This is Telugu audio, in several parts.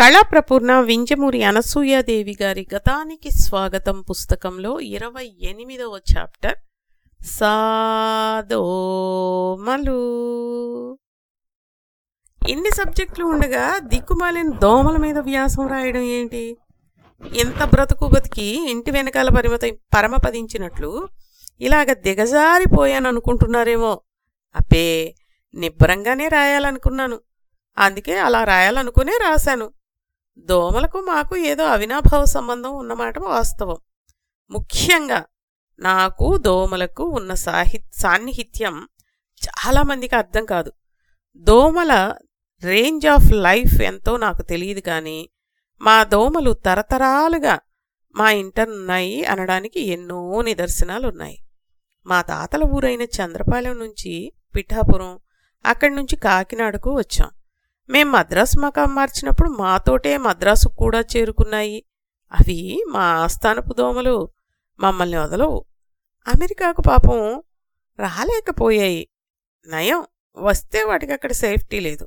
కళాప్రపూర్ణ వింజమూరి అనసూయాదేవి గారి గతానికి స్వాగతం పుస్తకంలో ఇరవై ఎనిమిదవ చాప్టర్ సాదోమలు. ఇన్ని సబ్జెక్టులు ఉండగా దిక్కుమాలిన దోమల మీద వ్యాసం రాయడం ఏంటి? ఇంత బ్రతుకు బతికి ఇంటి వెనకాల పరిమత పరమపదించినట్లు ఇలాగ దిగజారిపోయాను అనుకుంటున్నారేమో అపే నిబ్బరంగానే రాయాలనుకున్నాను. అందుకే అలా రాయాలనుకునే రాశాను. దోమలకు మాకు ఏదో అవినాభావ సంబంధం ఉన్నమాట వాస్తవం. ముఖ్యంగా నాకు దోమలకు ఉన్న సాహి సాన్నిహిత్యం చాలామందికి అర్థం కాదు. దోమల రేంజ్ ఆఫ్ లైఫ్ ఎంతో నాకు తెలియదు కానీ మా దోమలు తరతరాలుగా మా ఇంటనున్నాయి అనడానికి ఎన్నో నిదర్శనాలు ఉన్నాయి మా తాతల ఊరైన చంద్రపాలెం నుంచి పిఠాపురం అక్కడి నుంచి కాకినాడకు వచ్చాం. మేం మద్రాసు మకాం మార్చినప్పుడు మాతోటే మద్రాసు కూడా చేరుకున్నాయి. అవి మా ఆస్థానపు దోమలు. మమ్మల్ని వదలవు. అమెరికాకు పాపం రాలేకపోయాయి. నయం వస్తే వాటికి అక్కడ సేఫ్టీ లేదు.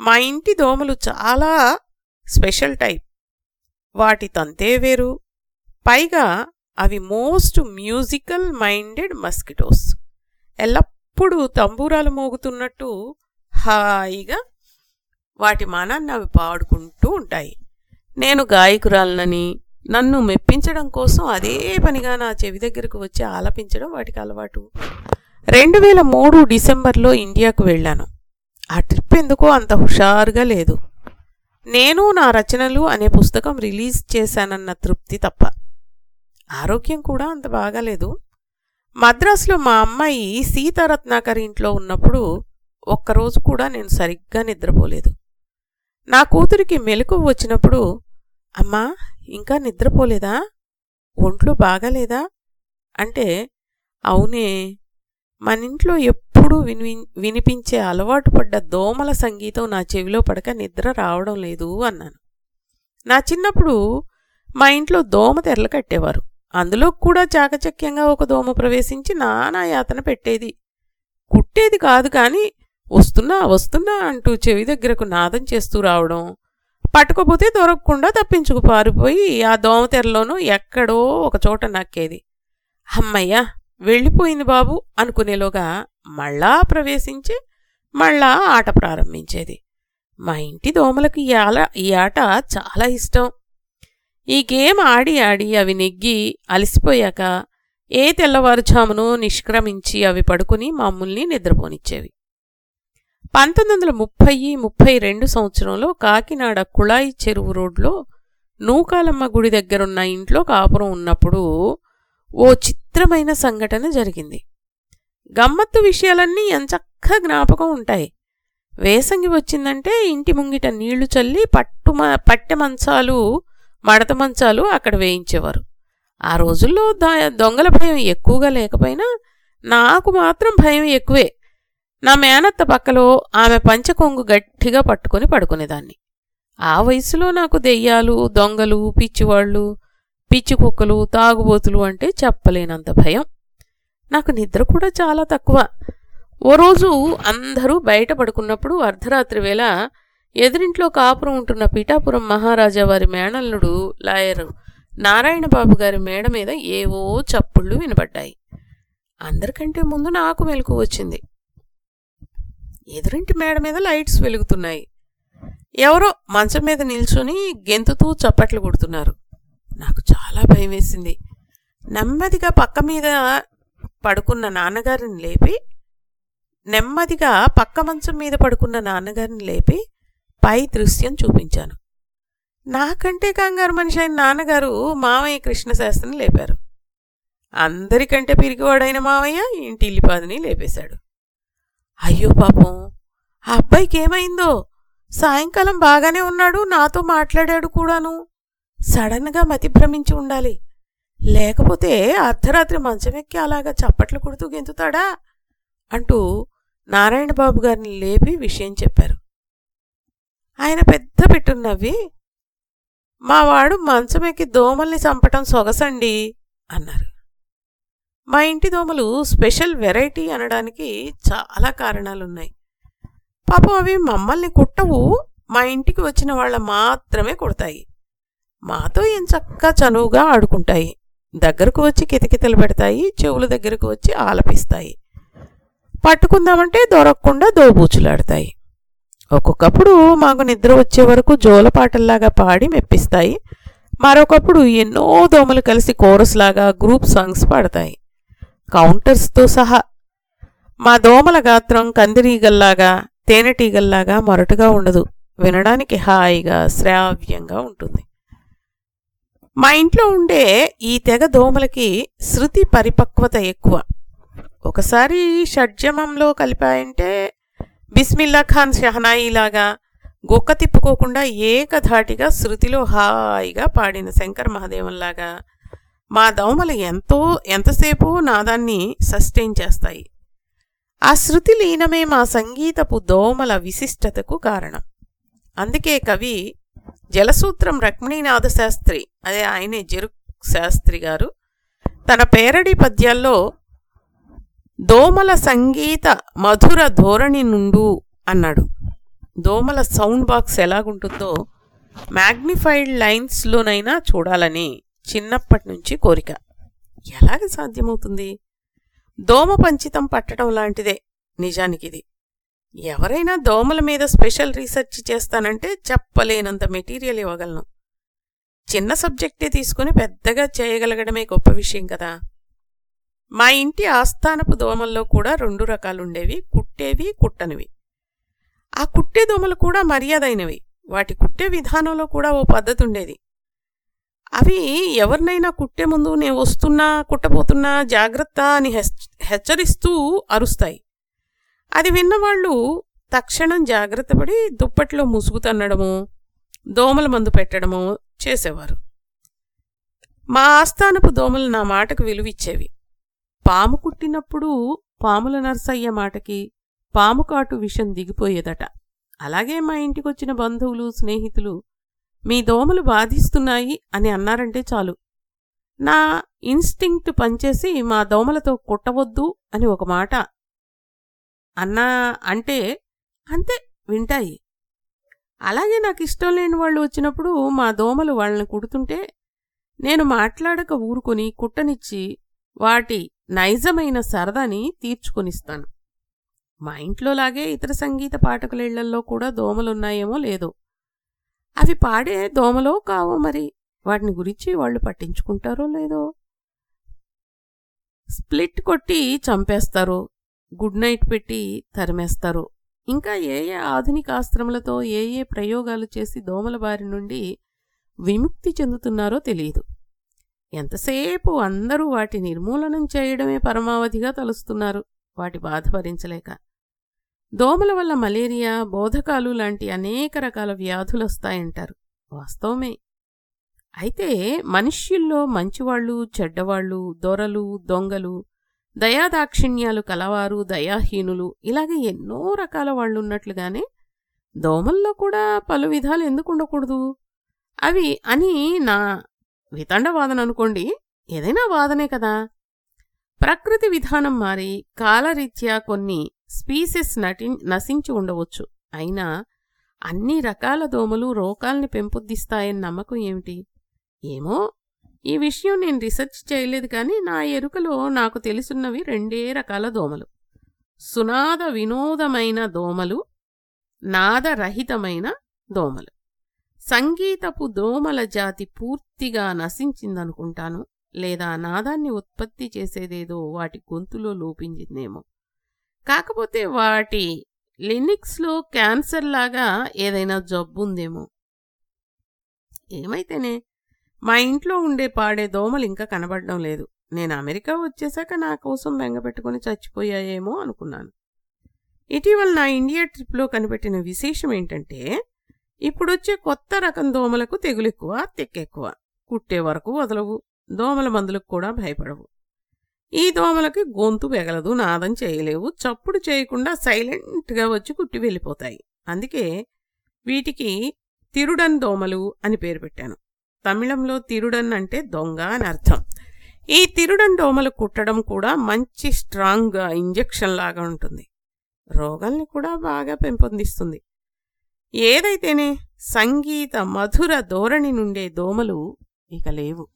మా ఇంటి దోమలు చాలా స్పెషల్ టైప్. వాటి తంతే వేరు. పైగా అవి మోస్ట్ మ్యూజికల్ మైండెడ్ మస్కిటోస్. ఎల్లప్పుడూ తంబూరాలు మోగుతున్నట్టు హాయిగా వాటి మానాన్ని అవి పాడుకుంటూ ఉంటాయి. నేను గాయకురాలనని నన్ను మెప్పించడం కోసం అదే పనిగా నా చెవి దగ్గరకు వచ్చి ఆలపించడం వాటికి అలవాటు. రెండు వేల మూడు డిసెంబర్లో ఇండియాకు వెళ్ళాను. ఆ ట్రిప్ ఎందుకో అంత హుషారుగా లేదు. నేను నా రచనలు అనే పుస్తకం రిలీజ్ చేశానన్న తృప్తి తప్ప. ఆరోగ్యం కూడా అంత బాగాలేదు. మద్రాసులో మా అమ్మాయి సీతారత్నాకర్ ఇంట్లో ఉన్నప్పుడు ఒక్కరోజు కూడా నేను సరిగ్గా నిద్రపోలేదు. నా కూతురికి మెలకు వచ్చినప్పుడు అమ్మా ఇంకా నిద్రపోలేదా? ఒంట్లో బాగాలేదా? అంటే అవునే మనింట్లో ఎప్పుడూ విని వినిపించే అలవాటు పడ్డ దోమల సంగీతం నా చెవిలో పడక నిద్ర రావడం లేదు అన్నాను. నా చిన్నప్పుడు మా ఇంట్లో దోమ తెరలు కట్టేవారు. అందులో కూడా చాకచక్యంగా ఒక దోమ ప్రవేశించి నానా యాతన పెట్టేది. కుట్టేది కాదు కానీ వస్తున్నా వస్తున్నా అంటూ చెవి దగ్గరకు నాదం చేస్తూ రావడం పట్టుకోపోతే దొరకకుండా తప్పించుకు పారిపోయి ఆ దోమతెరలోనూ ఎక్కడో ఒక చోట నక్కేది. అమ్మయ్యా వెళ్ళిపోయింది బాబు అనుకునేలోగా మళ్ళా ప్రవేశించి మళ్ళా ఆట ప్రారంభించేది. మా ఇంటి దోమలకు ఈ ఆల ఈ ఆట చాలా ఇష్టం. ఈ గేమ్ ఆడి ఆడి అవి నెగ్గి అలసిపోయాక ఏ తెల్లవారుజామునో నిష్క్రమించి అవి పడుకుని మమ్మల్ని నిద్రపోనిచ్చేవి. పంతొమ్మిది వందల ముప్పై ముప్పై రెండు సంవత్సరంలో కాకినాడ కుళాయి చెరువు రోడ్లో నూకాలమ్మ గుడి దగ్గరున్న ఇంట్లో కాపురం ఉన్నప్పుడు ఓ చిత్రమైన సంఘటన జరిగింది. గమ్మత్తు విషయాలన్నీ ఎంచక్క జ్ఞాపకం ఉంటాయి. వేసంగి వచ్చిందంటే ఇంటి ముంగిట నీళ్ళు చల్లి పట్టు పట్టె మంచాలు మడత మంచాలు అక్కడ వేయించేవారు. ఆ రోజుల్లో దొంగల భయం ఎక్కువగా లేకపోయినా నాకు మాత్రం భయం ఎక్కువే. నా మేనత్త పక్కలో ఆమె పంచకొంగు గట్టిగా పట్టుకొని పడుకునేదాన్ని. ఆ వయసులో నాకు దెయ్యాలు దొంగలు పిచ్చివాళ్ళు పిచ్చి కుక్కలు తాగుబోతులు అంటే చెప్పలేనంత భయం. నాకు నిద్ర కూడా చాలా తక్కువ. ఓ రోజు అందరూ బయట పడుకున్నప్పుడు అర్ధరాత్రి వేళ ఎదురింట్లో కాపురం ఉంటున్న పిఠాపురం మహారాజా వారి మేనల్లుడు లాయరు నారాయణబాబు గారి మేడ మీద ఏవో చప్పుళ్ళు వినపడ్డాయి. అందరికంటే ముందు నాకు మెలకు వచ్చింది. ఎదురింటి మేడ మీద లైట్స్ వెలుగుతున్నాయి. ఎవరో మంచం మీద నిల్చొని గెంతుతూ చప్పట్లు కొడుతున్నారు. నాకు చాలా భయం వేసింది నెమ్మదిగా పక్క మీద పడుకున్న నాన్నగారిని లేపి నెమ్మదిగా పక్క మంచం మీద పడుకున్న నాన్నగారిని లేపి పై దృశ్యం చూపించాను. నాకంటే కంగారు మనిషి అయిన నాన్నగారు మావయ్య కృష్ణశాస్త్రిని లేపారు. అందరికంటే పిరిగివాడైన మావయ్య ఇంటి ఇల్లిపాదిని లేపేశాడు. అయ్యో పాపం. ఆ అబ్బాయికి ఏమైందో? సాయంకాలం బాగానే ఉన్నాడు నాతో మాట్లాడాడు కూడాను. సడన్గా మతి భ్రమించి ఉండాలి. లేకపోతే అర్ధరాత్రి మంచమెక్కి అలాగా చప్పట్లు కొడుతూ గెంతుతాడా? అంటూ నారాయణబాబు గారిని లేపి విషయం చెప్పారు. ఆయన పెద్ద పెట్టున్నవి మావాడు మంచమెక్కి దోమల్ని చంపటం సొగసండి అన్నారు. మా ఇంటి దోమలు స్పెషల్ వెరైటీ అనడానికి చాలా కారణాలున్నాయి. పాపం అవి మమ్మల్ని కుట్టవు మా ఇంటికి వచ్చిన వాళ్ళ మాత్రమే కుడతాయి. మాతో ఎంచక్కా చనువుగా ఆడుకుంటాయి. దగ్గరకు వచ్చి కితకితలు పెడతాయి చెవుల దగ్గరకు వచ్చి ఆలపిస్తాయి. పట్టుకుందామంటే దొరకకుండా దోబూచులాడతాయి. ఒక్కొక్కప్పుడు మాకు నిద్ర వచ్చే వరకు జోలపాటల్లాగా పాడి మెప్పిస్తాయి. మరొకప్పుడు ఎన్నో దోమలు కలిసి కోరస్లాగా గ్రూప్ సాంగ్స్ పాడతాయి. కౌంటర్స్తో సహా మా దోమల గాత్రం కందిరీగల్లాగా తేనెటీగల్లాగా మొరటుగా ఉండదు. వినడానికి హాయిగా శ్రావ్యంగా ఉంటుంది. మా ఇంట్లో ఉండే ఈ తెగ దోమలకి శృతి పరిపక్వత ఎక్కువ. ఒకసారి షడ్జమంలో కలిపాయంటే బిస్మిల్లా ఖాన్ షహనాయిలాగా గొక్క తిప్పుకోకుండా ఏకధాటిగా శృతిలో హాయిగా పాడిన శంకర్ మహాదేవంలాగా మా దోమలు ఎంతో ఎంతసేపు నాదాన్ని సస్టైన్ చేస్తాయి. ఆ శృతి లీనమే మా సంగీతపు దోమల విశిష్టతకు కారణం. అందుకే కవి జలసూత్రం రక్మిణీనాథ శాస్త్రి అదే ఆయనే జరుక్ శాస్త్రి గారు తన పేరడి పద్యాల్లో దోమల సంగీత మధుర ధోరణి నుండు అన్నాడు. దోమల సౌండ్ బాక్స్ ఎలాగుంటుందో మ్యాగ్నిఫైడ్ లైన్స్లోనైనా చూడాలని చిన్నప్పటి నుంచి కోరిక. ఎలాగ సాధ్యమవుతుంది? దోమ పంచితం పట్టడం లాంటిదే నిజానికిది. ఎవరైనా దోమల మీద స్పెషల్ రీసెర్చ్ చేస్తానంటే చెప్పలేనంత మెటీరియల్ ఇవ్వగలను. చిన్న సబ్జెక్టే తీసుకుని పెద్దగా చేయగలగడమే గొప్ప విషయం కదా. మా ఇంటి ఆస్థానపు దోమల్లో కూడా రెండు రకాలుండేవి కుట్టేవి కుట్టనివి. ఆ కుట్టే దోమలు కూడా మర్యాదైనవి. వాటి కుట్టే విధానంలో కూడా ఓ పద్ధతి ఉండేది అవి ఎవరినైనా కుట్టే ముందు నేను వస్తున్నా కుట్టబోతున్నా జాగ్రత్త అని హెచ్- హెచ్చరిస్తూ అరుస్తాయి. అది విన్నవాళ్ళు తక్షణం జాగ్రత్తపడి దుప్పట్లో ముసుగు తన్నడము దోమల మందు పెట్టడము చేసేవారు. మా ఆస్థానపు దోమలు నా మాటకు విలువిచ్చేవి. పాము కుట్టినప్పుడు పాముల నర్సయ్య మాటకి పాము కాటు విషం దిగిపోయేదట. అలాగే మా ఇంటికొచ్చిన బంధువులు స్నేహితులు మీ దోమలు బాధిస్తున్నాయి అని అన్నారంటే చాలు. నా ఇన్స్టింక్ట్ పనిచేసి మా దోమలతో కుట్టవద్దు అని ఒక మాట అన్నా అంటే అంతే వింటాయి. అలాగే నాకు ఇష్టం లేని వాళ్ళు వచ్చినప్పుడు మా దోమలు వాళ్ళని కుడుతుంటే నేను మాట్లాడక ఊరుకొని కుట్టనిచ్చి వాటి నైజమైన సరదాని తీర్చుకొనిస్తాను. మా ఇంట్లోలాగే ఇతర సంగీత పాఠకుల ఇళ్ళల్లో కూడా దోమలున్నాయేమో లేదో. అవి పాడే దోమలో కావో మరి? వాటిని గురించి వాళ్ళు పట్టించుకుంటారో లేదో? స్ప్లిట్ కొట్టి చంపేస్తారో. గుడ్ నైట్ పెట్టి తరిమేస్తారో. ఇంకా ఏ ఏ ఆధునిక ఆస్త్రములతో ఏ ఏ ప్రయోగాలు చేసి దోమల బారి నుండి విముక్తి చెందుతున్నారో తెలియదు. ఎంతసేపు అందరూ వాటి నిర్మూలనం చేయడమే పరమావధిగా తలుస్తున్నారు. వాటి బాధ భరించలేక. దోమల వల్ల మలేరియా బోధకాలు లాంటి అనేక రకాల వ్యాధులు వస్తాయంటారు. వాస్తవమే. అయితే మనుష్యుల్లో మంచివాళ్ళు చెడ్డవాళ్ళు దొరలు దొంగలు దయాదాక్షిణ్యాలు కలవారు దయాహీనులు ఇలాగే ఎన్నో రకాల వాళ్ళున్నట్లుగానే దోమల్లో కూడా పలు విధాలు ఎందుకు ఉండకూడదు? అవి అని నా వితండవాదన అనుకోండి ఏదైనా వాదనే కదా. ప్రకృతి విధానం మారి కాలరీత్యా కొన్ని స్పీసెస్ నటి నశించి ఉండవచ్చు. అయినా అన్ని రకాల దోమలు రోగాల్ని పెంపొందిస్తాయని నమ్మకం ఏమిటి? ఏమో ఈ విషయం నేను రీసెర్చ్ చేయలేదు కానీ నా ఎరుకలో నాకు తెలుసున్నవి రెండే రకాల దోమలు. సునాద వినోదమైన దోమలు నాదరహితమైన దోమలు. సంగీతపు దోమల జాతి పూర్తిగా నశించిందనుకుంటాను. లేదా నాదాన్ని ఉత్పత్తి చేసేదేదో వాటి గొంతులో లోపించిందేమో. కాకపోతే వాటి లినిక్స్లో క్యాన్సర్ లాగా ఏదైనా జబ్బుందేమో. ఏమైతేనే మా ఇంట్లో ఉండే పాడే దోమలు ఇంకా కనబడడం లేదు. నేను అమెరికా వచ్చేశాక నా కోసం బెంగపెట్టుకుని చచ్చిపోయాయేమో అనుకున్నాను. ఇటీవల నా ఇండియా ట్రిప్లో కనిపెట్టిన విశేషం ఏంటంటే ఇప్పుడొచ్చే కొత్త రకం దోమలకు తెగులు ఎక్కువ తెక్కెక్కువ. కుట్టే వరకు వదలవు. దోమల మందులకు కూడా భయపడవు. ఈ దోమలకి గొంతు వెగలదు నాదం చేయలేవు చప్పుడు చేయకుండా సైలెంట్గా వచ్చి కుట్టి వెళ్ళిపోతాయి. అందుకే వీటికి తిరుడన్ దోమలు అని పేరు పెట్టాను. తమిళంలో తిరుడన్ అంటే దొంగ అని అర్థం. ఈ తిరుడన్ దోమలు కుట్టడం కూడా మంచి స్ట్రాంగ్గా ఇంజెక్షన్ లాగా ఉంటుంది. రోగాల్ని కూడా బాగా పెంపొందిస్తుంది. ఏదైతేనే సంగీత మధుర ధోరణి నుండే దోమలు ఇక లేవు.